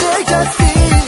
take a seat.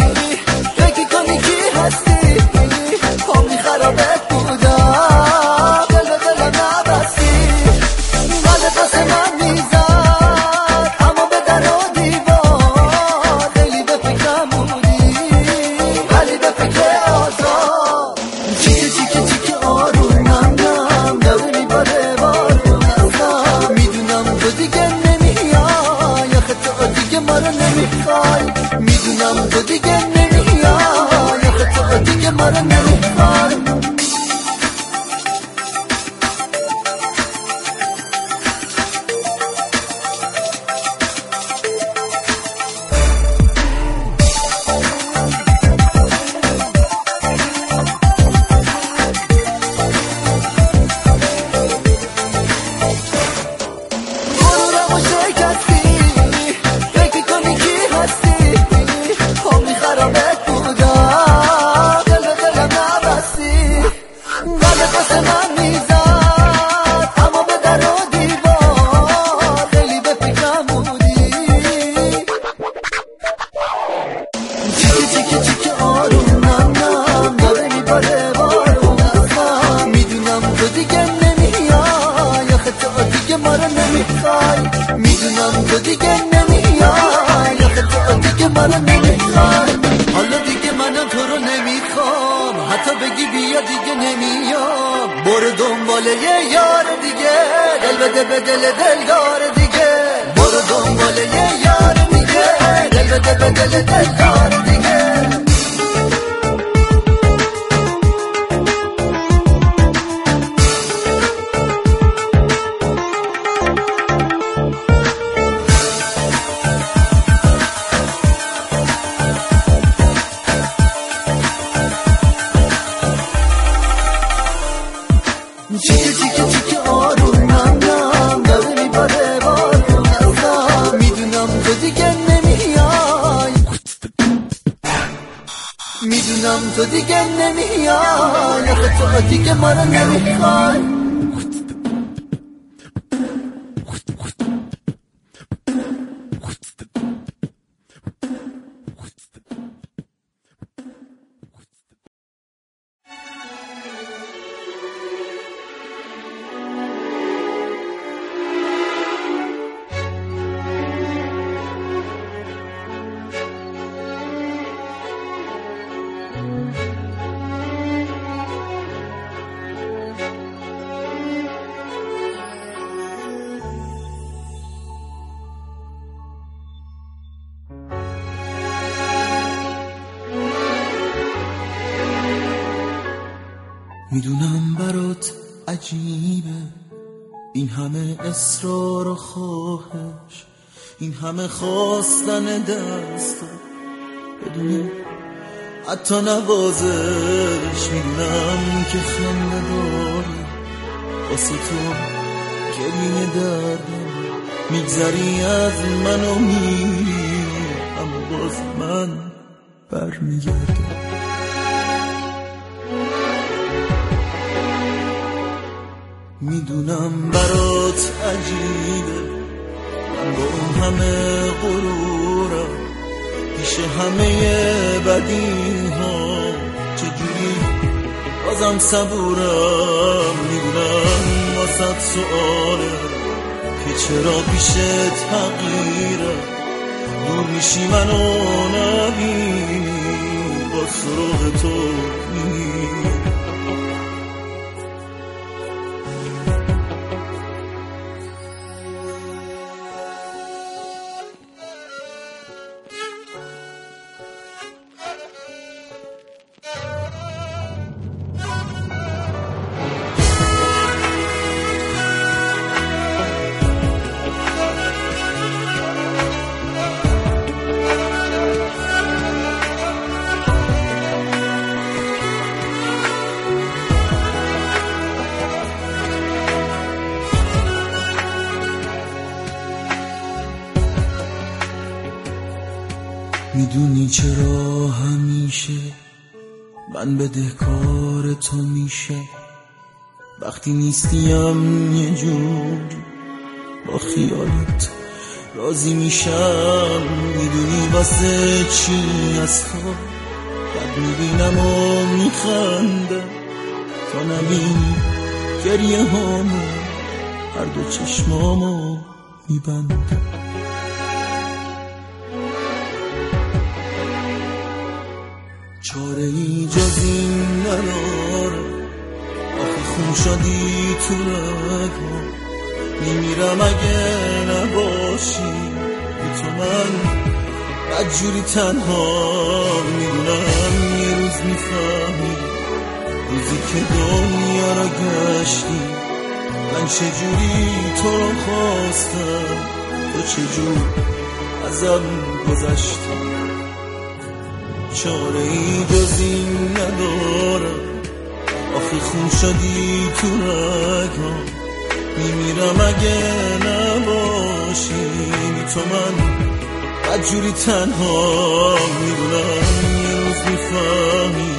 منو نمی‌خوای حالا دیگه منم تو رو نمی‌خوام. حتی بگی بیا دیگه نمیام. برو دنبال یه یار دیگه. دل بده به دل دلدار دیگه. برو دنبال یه یار دیگه. دل بده به دل دلدار دیگه. می‌دونم تو دیگه نمیای آخه تو دیگه ما رو نمی‌خوای. می‌دونم برات عجیبه. این همه اصرار و خواهش این همه خواستن دست. بدون حتی نوازش می‌دونم که خنده داری. واسه تو گریه دردم میگذری از من و میری اما باز من برمیگردم. می‌دونم برات عجیبه. من با اون همه غرورم. پیش همه بدی ها چجوری؟ بازم صبورم. می‌دونم واسد سؤاله که چرا پیش تغییره دور میشی منو نبینی. با سراغ تو من بدهکار تو میشه. وقتی نیستیم یه جور با خیالت راضی میشم. می‌دونی واسه چی از تو بد می‌بینم و میخندم. تا نبینی گریه هامو هر دو چشمامو میبندم. چاره ای جز این نداره آخه خون شدی تو رگا میمیرم اگه نباشی. بی تو من بدجوری تنها می‌دونم یه روز می‌فهمی. روزی که دنیا را گشتی. من چجوری تو رو خواستم؟ تو چجور ازم گذشتی چاره ای جز این ندارم. آخه خون شدی تو رگا. میمیرم اگه نباشی. تو من بدجوری تنها می‌دونم یه روز می‌فهمی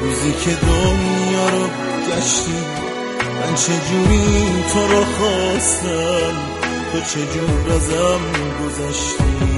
روزی که دنیا رو گشتی. من چجوری تو رو خواستم؟ تو چجور ازم گذشتی؟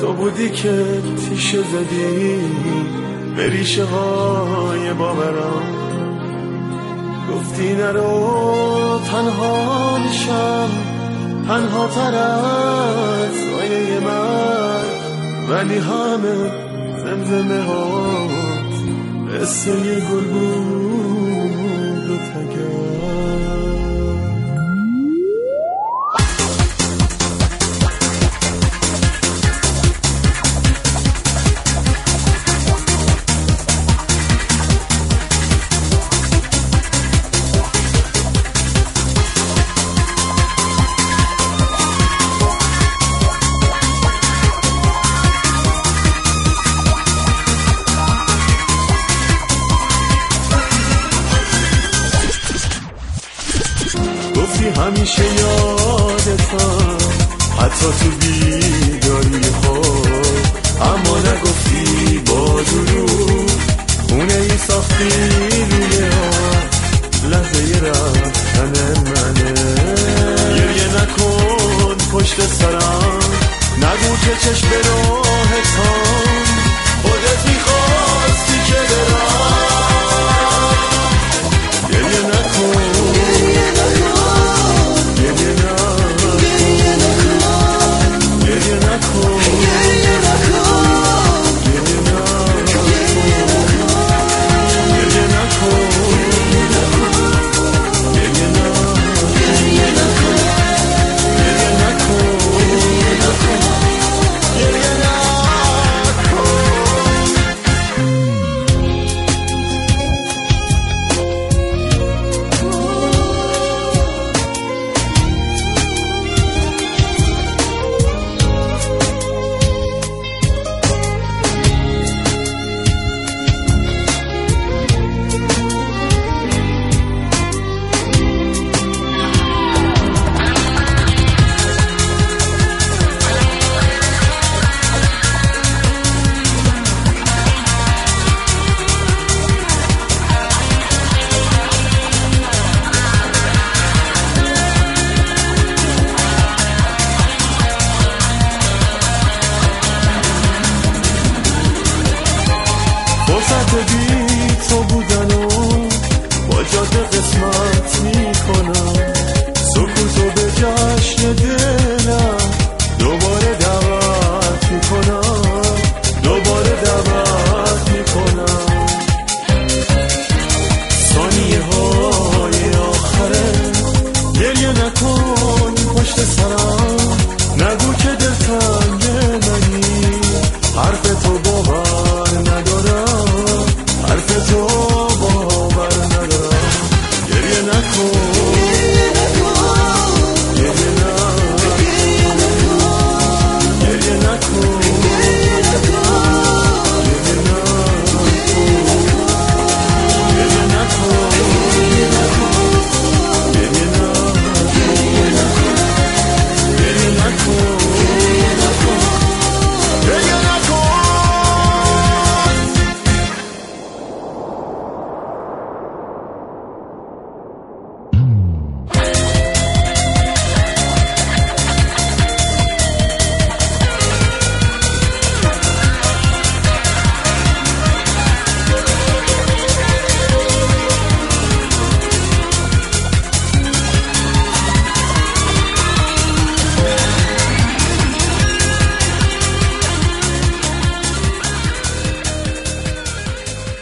تو بودی که تیشه زدی به ریشه های باورم. گفتی نرو تنها میشم تنها تر از سایه من. ولی همه زمزمه ها قصه گل بود همیشه یادتم. حتی تو بیداری خود. اما نگفتی با درود خونه ای ساختی روی لحظه رفتن منه. گریه نکن پشت سرم. نگو که چشم راهتم خودت می‌خواستی که